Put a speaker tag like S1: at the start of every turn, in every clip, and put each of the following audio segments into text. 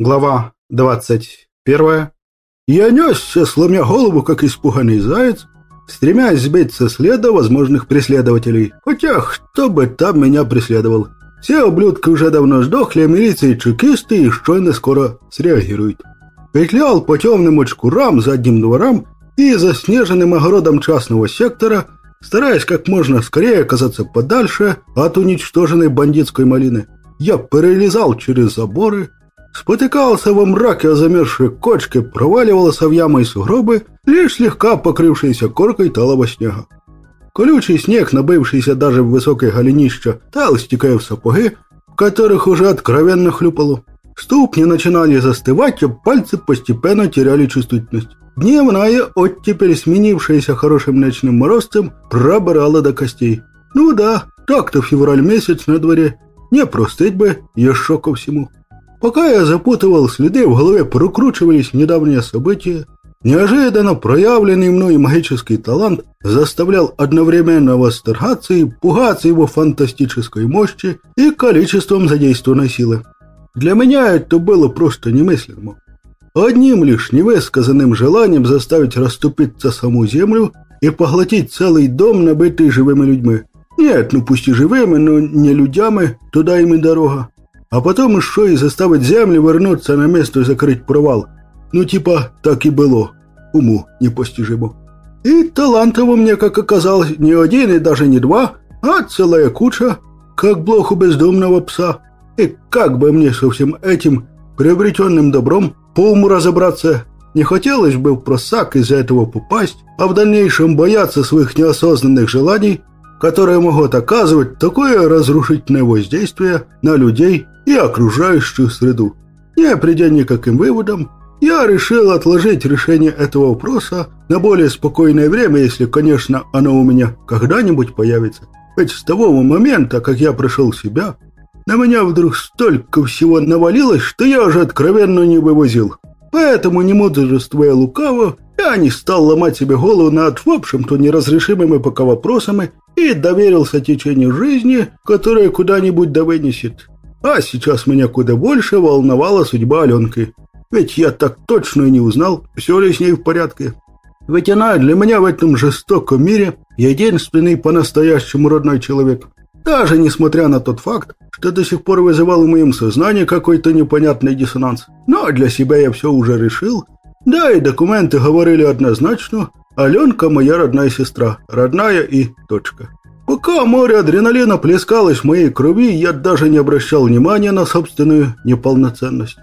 S1: Глава 21. Я несся, сломя голову, как испуганный заяц, стремясь сбить со следа возможных преследователей. Хотя, кто бы там меня преследовал. Все ублюдки уже давно сдохли, а милиция и чекисты еще не скоро среагируют. Петлял по темным очкурам, задним дворам и заснеженным огородам частного сектора, стараясь как можно скорее оказаться подальше от уничтоженной бандитской малины. Я перелезал через заборы, спотыкался во мраке о замерзшей кочке, проваливался в ямы и сугробы, лишь слегка покрывшиеся коркой талого снега. Колючий снег, набившийся даже в высокое голенища, тал, стекая в сапоги, в которых уже откровенно хлюпало. Ступни начинали застывать, а пальцы постепенно теряли чувствительность. Дневная оттепель, сменившаяся хорошим ночным морозцем, пробрала до костей. Ну да, так-то февраль месяц на дворе. Не простыть бы, еще ко всему. Пока я запутывал следы, в голове прокручивались недавние события. Неожиданно проявленный мной магический талант заставлял одновременно восторгаться и пугаться его фантастической мощи и количеством задействованной силы. Для меня это было просто немыслимо. Одним лишь невысказанным желанием заставить расступиться саму землю и поглотить целый дом, набитый живыми людьми. Нет, ну пусть и живыми, но не людьми, туда им и дорога. А потом еще и заставить землю вернуться на место и закрыть провал. Ну типа так и было. Уму непостижимо. И талантов у меня, как оказалось, не один и даже не два, а целая куча, как блох у бездомного пса. И как бы мне со всем этим приобретенным добром по уму разобраться, не хотелось бы в просак из-за этого попасть, а в дальнейшем бояться своих неосознанных желаний, которые могут оказывать такое разрушительное воздействие на людей и окружающую среду. Не придя никаким выводам, я решил отложить решение этого вопроса на более спокойное время, если, конечно, оно у меня когда-нибудь появится. Ведь с того момента, как я пришел в себя, на меня вдруг столько всего навалилось, что я уже откровенно не вывозил. Поэтому, не мудрствуя лукаво, я не стал ломать себе голову над, в общем-то, неразрешимыми пока вопросами и доверился течению жизни, которое куда-нибудь да вынесет. А сейчас меня куда больше волновала судьба Аленки. Ведь я так точно и не узнал, все ли с ней в порядке. Ведь она для меня в этом жестоком мире единственный по-настоящему родной человек. Даже несмотря на тот факт, что до сих пор вызывал в моем сознании какой-то непонятный диссонанс. Но для себя я все уже решил. Да, и документы говорили однозначно. Аленка моя родная сестра. Родная и точка. Пока море адреналина плескалось в моей крови, я даже не обращал внимания на собственную неполноценность.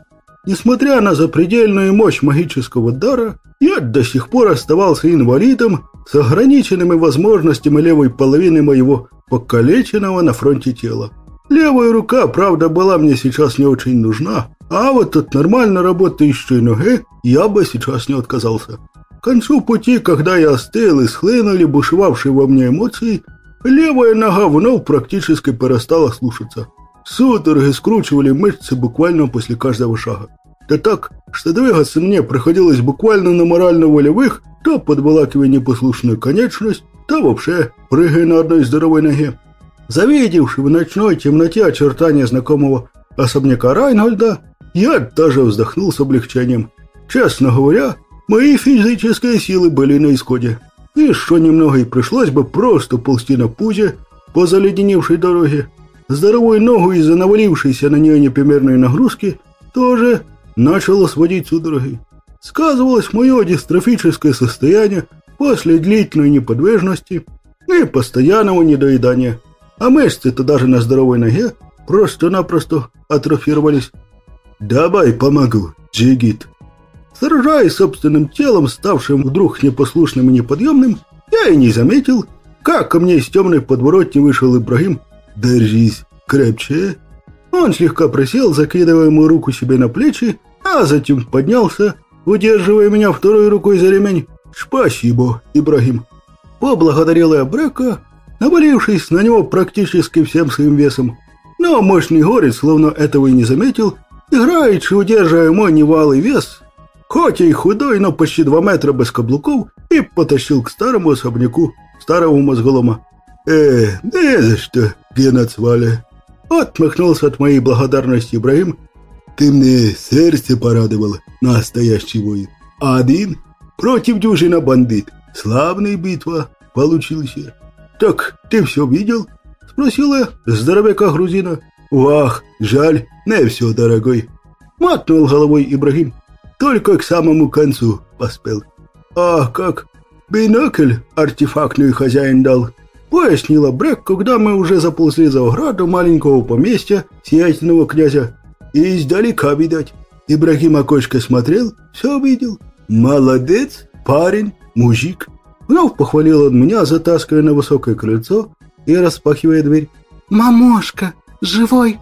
S1: Несмотря на запредельную мощь магического дара, я до сих пор оставался инвалидом с ограниченными возможностями левой половины моего покалеченного на фронте тела. Левая рука, правда, была мне сейчас не очень нужна, а вот от нормально работающей ноги я бы сейчас не отказался. К концу пути, когда я остыл и схлынули бушевавшие во мне эмоции, левая нога вновь практически перестала слушаться. Судороги скручивали мышцы буквально после каждого шага. Да так, что двигаться мне приходилось буквально на морально-волевых, то подволакивая непослушную конечность, то вообще прыгая на одной здоровой ноге. Завидевший в ночной темноте очертания знакомого особняка Райнгольда, я даже вздохнул с облегчением. Честно говоря, мои физические силы были на исходе. Еще немного и пришлось бы просто ползти на пузе по заледеневшей дороге. Здоровую ногу из-за навалившейся на нее непримерной нагрузки тоже начало сводить судороги. Сказывалось мое дистрофическое состояние после длительной неподвижности и постоянного недоедания. А мышцы-то даже на здоровой ноге просто-напросто атрофировались. «Давай помогу, Джигит!» Сражаясь собственным телом, ставшим вдруг непослушным и неподъемным, я и не заметил, как ко мне из темной подворотни вышел Ибрагим. «Держись крепче!» Он слегка присел, закидывая мою руку себе на плечи, а затем поднялся, удерживая меня второй рукой за ремень. «Спасибо, Ибрагим!» Поблагодарил я Брека, навалившись на него практически всем своим весом. Но мощный горец, словно этого и не заметил, играючи, удерживая мой невалый вес, хоть и худой, но почти два метра без каблуков, и потащил к старому особняку старого мозголома. «Э, не за что, Генацвале!» Отмахнулся от моей благодарности Ибрагим ты мне сердце порадовал, настоящий воин. Один против дюжина бандит. Славная битва получилась. Так, ты все видел? Спросила здоровяка грузина. Вах, жаль, не все, дорогой. Мотнул головой Ибрагим. Только к самому концу поспел. А как? Бинокль артефактный хозяин дал. Пояснила Брэк, когда мы уже заползли за ограду маленького поместья сиятельного князя. И издалека, видать. Ибрагим окошко смотрел, все видел. Молодец, парень, мужик. Вновь похвалил он меня, затаскивая на высокое крыльцо и распахивая дверь.
S2: «Мамошка, живой!»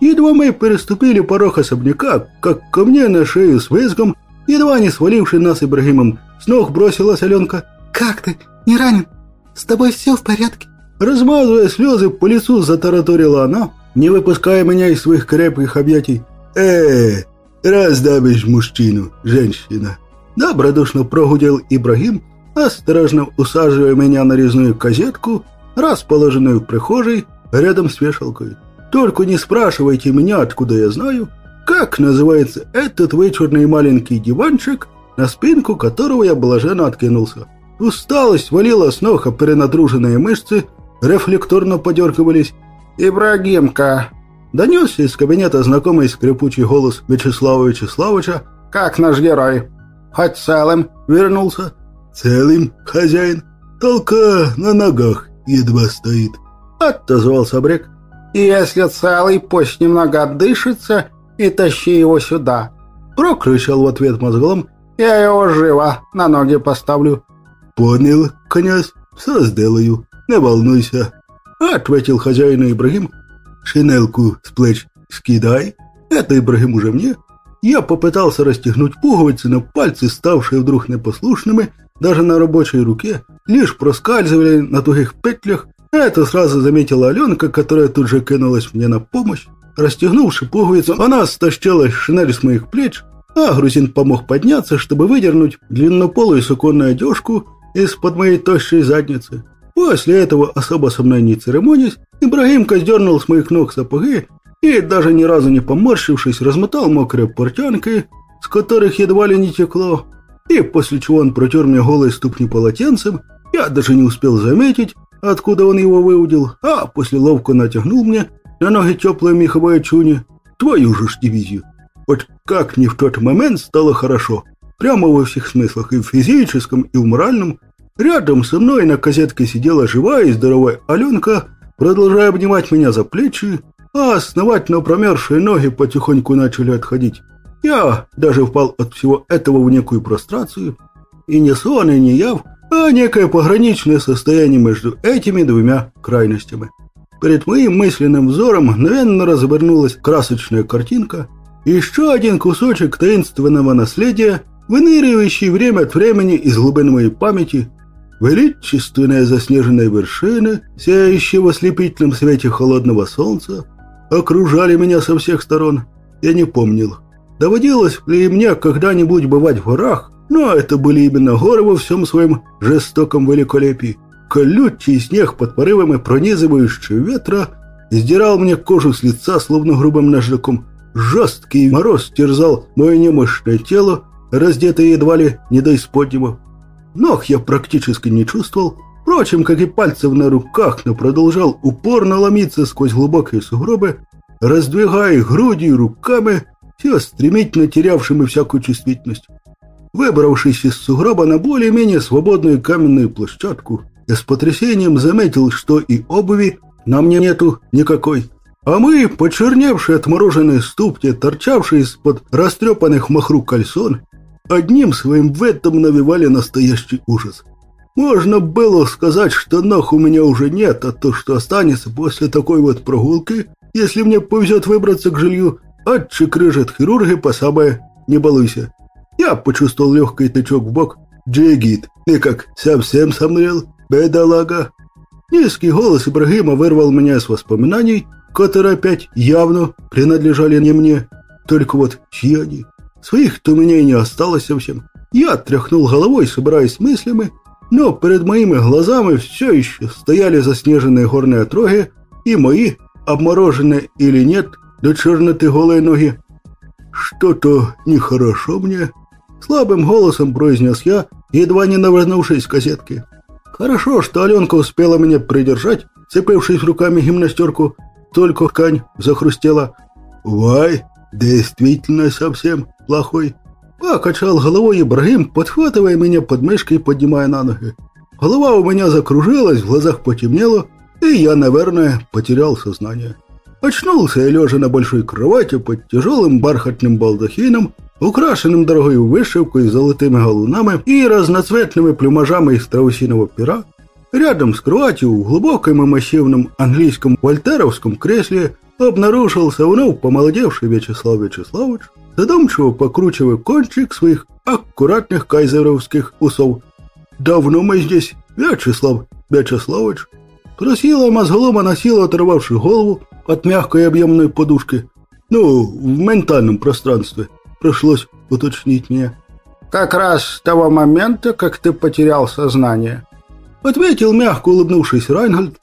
S1: Едва мы переступили порог особняка, как ко мне на шею с визгом, едва не сваливший нас Ибрагимом, с ног бросилась Аленка.
S2: «Как ты? Не ранен? С тобой все в порядке?»
S1: Размазывая слезы по лицу, затараторила она, не выпуская меня из своих крепких объятий. «Э, раздавишь мужчину, женщина!» Добродушно прогудел Ибрагим, осторожно усаживая меня на резную козетку, расположенную в прихожей рядом с вешалкой. Только не спрашивайте меня, откуда я знаю, как называется этот вычурный маленький диванчик, на спинку которого я блаженно откинулся. Усталость валила с ног, а перенатруженные мышцы рефлекторно подергивались.
S2: «Ибрагимка!»
S1: Донесся из кабинета знакомый скрипучий голос Вячеслава Вячеславовича.
S2: «Как наш герой? Хоть целым вернулся?»
S1: «Целым, хозяин. Только на ногах едва стоит», — отозвался Брек.
S2: «Если целый, пусть немного отдышится и тащи его сюда».
S1: Прокричал в ответ мозглом.
S2: «Я его живо на ноги поставлю».
S1: «Понял, князь, все сделаю, не волнуйся», — ответил хозяин Ибрагим. «Шинелку с плеч скидай, это Ибрагим уже мне». Я попытался расстегнуть пуговицы, но пальцы, ставшие вдруг непослушными, даже на рабочей руке, лишь проскальзывали на тугих петлях. Это сразу заметила Аленка, которая тут же кинулась мне на помощь. Расстегнувши пуговицу, она стащила шинель с моих плеч, а грузин помог подняться, чтобы выдернуть длиннополую суконную одежку из-под моей тощей задницы. После этого, особо со мной не церемонясь, Ибрагимка сдернул с моих ног сапоги и, даже ни разу не поморщившись, размотал мокрые портянки, с которых едва ли не текло и после чего он протер мне голые ступни полотенцем, я даже не успел заметить, откуда он его выудил, а после ловко натягнул мне на ноги теплые меховые чуни. Твою же ж дивизию. Вот как мне в тот момент стало хорошо. Прямо во всех смыслах, и в физическом, и в моральном. Рядом со мной на козетке сидела живая и здоровая Аленка, продолжая обнимать меня за плечи, а основательно промерзшие ноги потихоньку начали отходить. Я даже впал от всего этого в некую прострацию. И не сон, и не яв, а некое пограничное состояние между этими двумя крайностями. Перед моим мысленным взором мгновенно развернулась красочная картинка. Еще один кусочек таинственного наследия, выныривающий время от времени из глубин моей памяти. Величественные заснеженные вершины, сияющие в ослепительном свете холодного солнца, окружали меня со всех сторон. Я не помнил, Доводилось ли мне когда-нибудь бывать в горах, но это были именно горы во всем своем жестоком великолепии. Колючий снег под порывами пронизывающего ветра сдирал мне кожу с лица, словно грубым наждаком. Жесткий мороз терзал мое немощное тело, раздетое едва ли не до исподнего. Ног я практически не чувствовал, впрочем, как и пальцев на руках, но продолжал упорно ломиться сквозь глубокие сугробы, раздвигая грудью руками, все стремительно терявшим и всякую чувствительность. Выбравшись из сугроба на более-менее свободную каменную площадку, я с потрясением заметил, что и обуви на мне нету никакой. А мы, почерневшие отмороженные ступни, торчавшие из-под растрепанных махру кальсон, одним своим ветом навевали настоящий ужас. Можно было сказать, что ног у меня уже нет, а то, что останется после такой вот прогулки, если мне повезет выбраться к жилью, Отчекрыжат хирурги по самое «не балуйся». Я почувствовал легкий тычок в бок. «Джигит, ты как, совсем сомрел, бедолага?» Низкий голос Ибрагима вырвал меня из воспоминаний, которые опять явно принадлежали не мне. Только вот чьи они? Своих-то у меня и не осталось совсем. Я тряхнул головой, собираясь с мыслями, но перед моими глазами все еще стояли заснеженные горные отроги и мои, обмороженные или нет, до черноты голые ноги. что-то нехорошо мне», — слабым голосом произнес я, едва не навернувшись к кассетке. Хорошо, что Аленка успела меня придержать, цепившись руками гимнастерку, только ткань захрустела. «Вай, действительно совсем плохой». Покачал головой Ибрагим, подхватывая меня под мышкой и поднимая на ноги. Голова у меня закружилась, в глазах потемнело, и я, наверное, потерял сознание. Очнулся я лежа на большой кровати под тяжелым бархатным балдахином, украшенным дорогой вышивкой, золотыми галунами и разноцветными плюмажами из страусиного пера. Рядом с кроватью в глубоком и массивном английском вольтеровском кресле обнаружился вновь помолодевший Вячеслав Вячеславович, задумчиво покручивая кончик своих аккуратных кайзеровских усов. «Давно мы здесь, Вячеслав Вячеславович?» Спросила мозголома на силу оторвавший голову от мягкой объемной подушки. «Ну, в ментальном пространстве», пришлось уточнить мне.
S2: «Как раз с того момента, как ты потерял сознание»,
S1: ответил мягко улыбнувшись Райнгольд.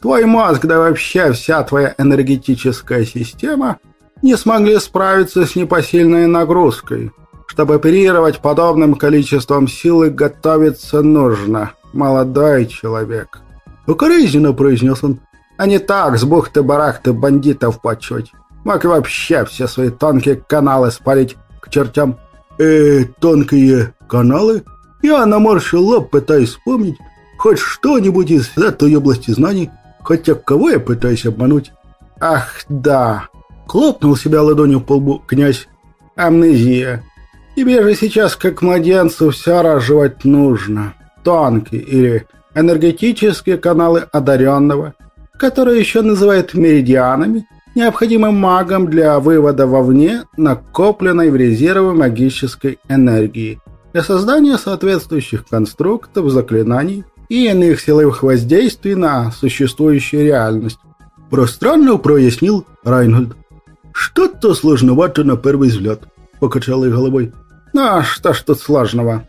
S2: «Твой мозг, да вообще вся твоя энергетическая система не смогли справиться с непосильной нагрузкой. Чтобы оперировать подобным количеством силы, готовиться нужно, молодой человек».
S1: Укоризненно произнес он.
S2: «А не так с бухты-барахты бандитов почуть. Мог вообще все свои тонкие каналы спалить к чертям».
S1: «Э, тонкие каналы?» Я наморщил лоб, пытаясь вспомнить хоть что-нибудь из этой области знаний, хотя кого я пытаюсь обмануть.
S2: «Ах, да!»
S1: Хлопнул себя ладонью по лбу князь.
S2: «Амнезия. Тебе же сейчас, как младенцу, все разжевать нужно. Тонкие или энергетические каналы одаренного, которые еще называют меридианами, необходимым магом для вывода вовне накопленной в резервы магической энергии для создания соответствующих конструктов, заклинаний и иных силовых воздействий на существующую реальность.
S1: Пространно прояснил Райнгольд. «Что-то сложновато на первый взгляд», — покачал я головой.
S2: «Ну, а что ж тут сложного?»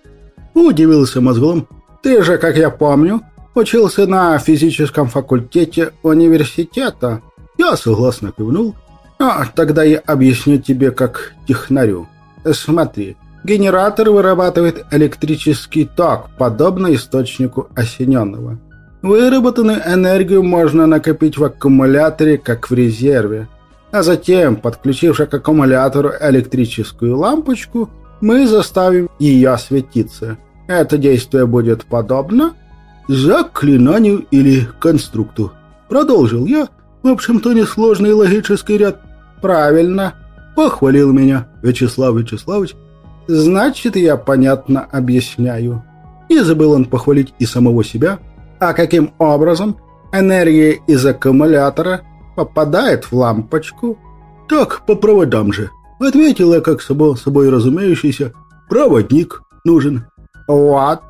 S1: Удивился мозгом.
S2: «Ты же, как я помню, учился на физическом факультете университета».
S1: Я согласно кивнул.
S2: «А, тогда я объясню тебе как технарю. Смотри, генератор вырабатывает электрический ток, подобно источнику осененного. Выработанную энергию можно накопить в аккумуляторе, как в резерве. А затем, подключивши к аккумулятору электрическую лампочку, мы заставим ее светиться. Это действие будет подобно
S1: заклинанию или конструкту. Продолжил я, в общем-то, несложный логический ряд.
S2: Правильно,
S1: похвалил меня Вячеслав Вячеславович.
S2: Значит, я понятно объясняю.
S1: Не забыл он похвалить и самого себя.
S2: А каким образом энергия из аккумулятора попадает в лампочку.
S1: Так, по проводам же. Ответил я, как собой, собой разумеющийся. Проводник нужен.
S2: Вот.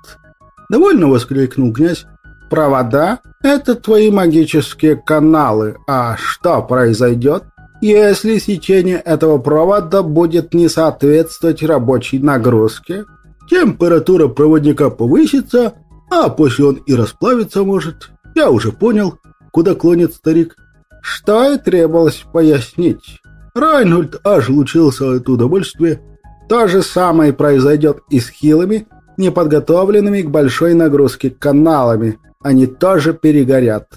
S1: Довольно воскликнул князь.
S2: Провода — это твои магические каналы. А что произойдет, если сечение этого провода будет не соответствовать рабочей нагрузке?
S1: Температура проводника повысится, а после он и расплавиться может. Я уже понял, куда клонит старик
S2: что и требовалось пояснить.
S1: Райнольд аж лучился от удовольствия.
S2: То же самое произойдет и с хилыми, неподготовленными к большой нагрузке каналами. Они тоже перегорят.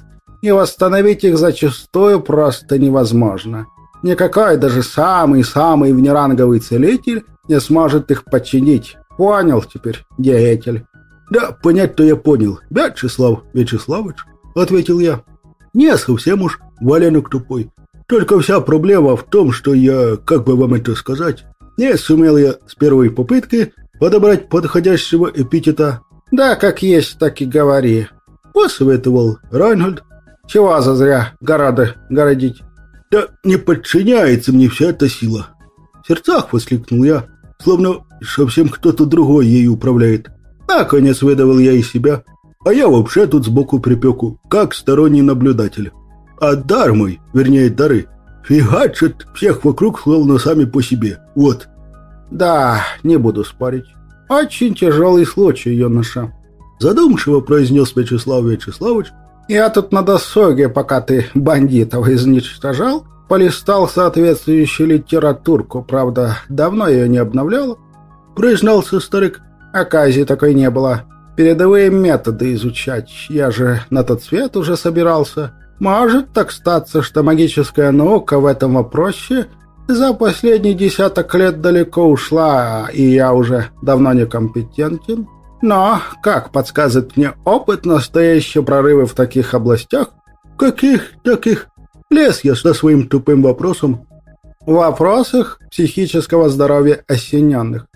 S2: И восстановить их зачастую просто невозможно. Никакой даже самый-самый внеранговый целитель не сможет их починить. Понял теперь, деятель?
S1: Да, понять-то я понял. Вячеслав Вячеславович, ответил я. Не совсем уж валенок тупой. Только вся проблема в том, что я, как бы вам это сказать, не сумел я с первой попытки подобрать подходящего эпитета.
S2: «Да, как есть, так и говори», —
S1: посоветовал Райнольд.
S2: «Чего зазря города городить?»
S1: «Да не подчиняется мне вся эта сила!» В сердцах воскликнул я, словно совсем кто-то другой ею управляет. Наконец выдавал я из себя, а я вообще тут сбоку припеку, как сторонний наблюдатель. А дар мой, вернее дары, фигачат всех вокруг словно сами по себе. Вот.
S2: Да, не буду спорить. Очень тяжелый случай, юноша.
S1: Задумчиво произнес Вячеслав Вячеславович.
S2: Я тут на досуге, пока ты бандитов изничтожал, полистал соответствующую литературку, правда, давно ее не обновлял. Признался старик. Оказии такой не было. Передовые методы изучать. Я же на тот свет уже собирался. Может так статься, что магическая наука в этом вопросе за последний десяток лет далеко ушла, и я уже давно не компетентен. Но, как подсказывает мне опыт, настоящие прорывы в таких областях...
S1: Каких таких? Лез я со своим тупым вопросом.
S2: В вопросах психического здоровья осененных.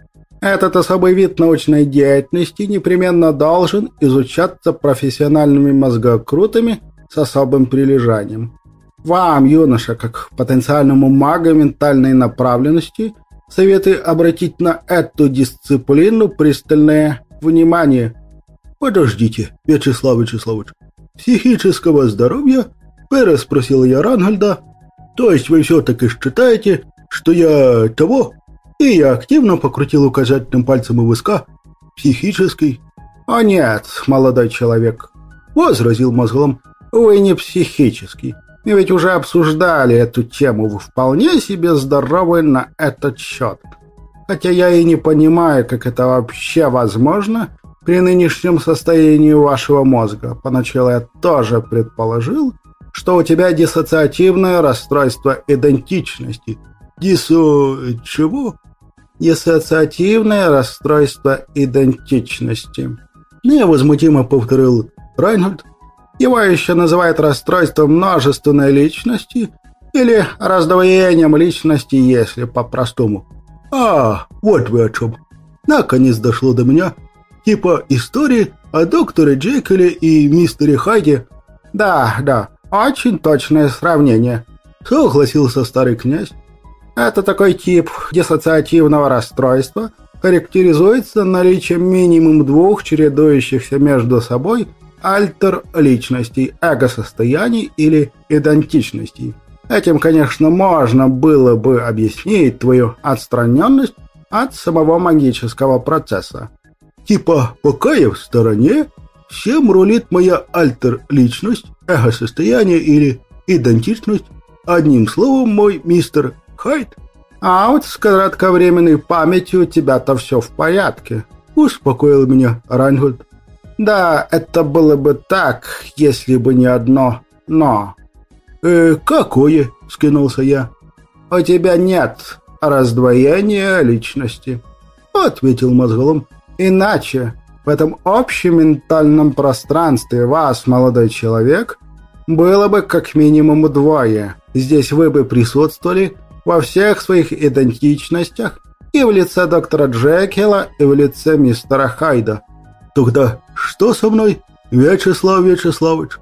S2: Этот особый вид научной деятельности непременно должен изучаться профессиональными мозгокрутами с особым прилежанием. Вам, юноша, как потенциальному магу ментальной направленности, советую обратить на эту дисциплину пристальное внимание.
S1: «Подождите, Вячеслав Вячеславович, психического здоровья?» – переспросил я Рангольда. «То есть вы все-таки считаете, что я того?» И я активно покрутил указательным пальцем у виска. «Психический?»
S2: «О нет, молодой человек», – возразил мозглом. «Вы не психический. Мы ведь уже обсуждали эту тему, вы вполне себе здоровы на этот счет. Хотя я и не понимаю, как это вообще возможно при нынешнем состоянии вашего мозга. Поначалу я тоже предположил, что у тебя диссоциативное расстройство идентичности.
S1: Дисо... чего?
S2: Диссоциативное расстройство идентичности.
S1: Невозмутимо повторил Райнольд,
S2: его еще называют расстройством множественной личности или раздвоением личности, если по-простому.
S1: А, вот вы о чем. Наконец дошло до меня. Типа истории о докторе Джекеле и мистере Хайде.
S2: Да, да, очень точное сравнение. Согласился старый князь. Это такой тип диссоциативного расстройства, характеризуется наличием минимум двух чередующихся между собой альтер-личностей, эго-состояний или идентичностей. Этим, конечно, можно было бы объяснить твою отстраненность от самого магического процесса.
S1: Типа, пока я в стороне, всем рулит моя альтер-личность, эго-состояние или идентичность. Одним словом, мой мистер Хайт.
S2: А вот с кратковременной памятью у тебя-то все в порядке, успокоил меня Райнгольд. Да, это было бы так, если бы не одно «но».
S1: «Э, какое?» – скинулся я.
S2: «У тебя нет раздвоения личности», – ответил мозголом. «Иначе в этом общем ментальном пространстве вас, молодой человек, было бы как минимум двое. Здесь вы бы присутствовали во всех своих идентичностях и в лице доктора Джекила, и в лице мистера Хайда.
S1: Тогда что со мной, Вячеслав Вячеславович?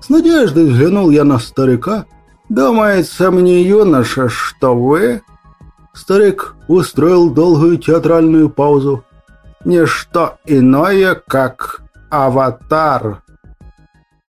S1: С надеждой взглянул я на старика.
S2: Думается мне, юноша, что вы...
S1: Старик устроил долгую театральную паузу.
S2: Не что иное, как аватар.